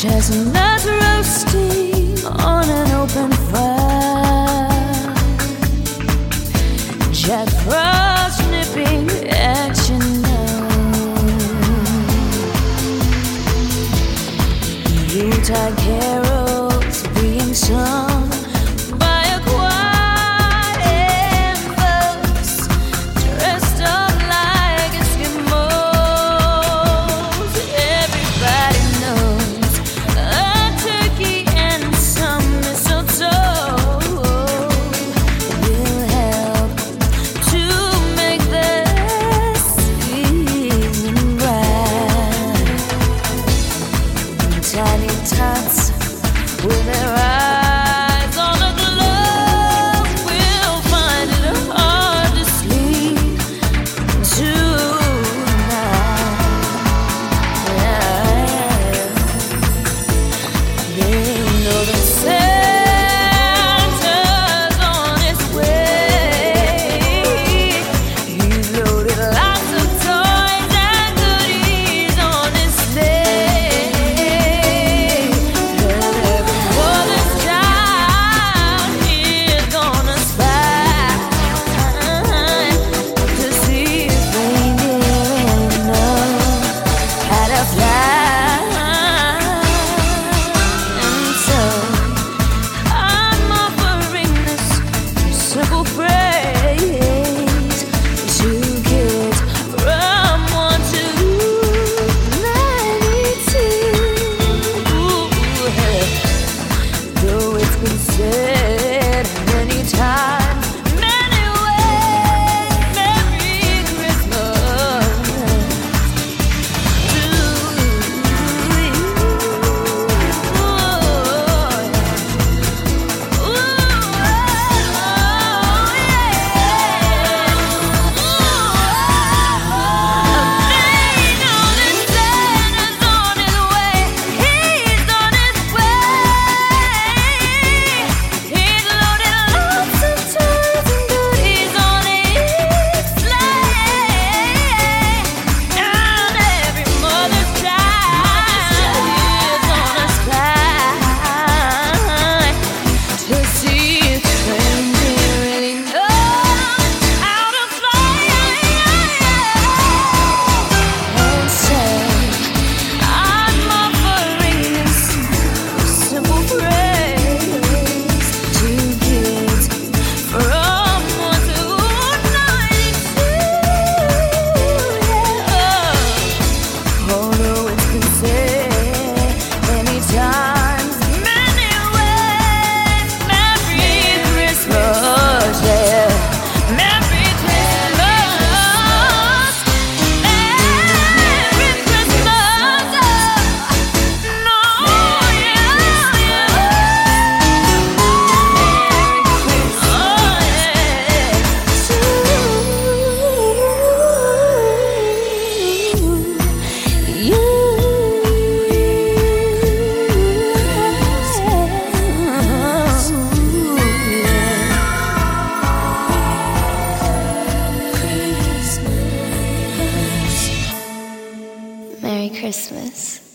Chestnuts roasting on an open fire. Jack Frost nipping at your nose. Yuletide carols being sung Tiny tots with their been Hey. Merry Christmas.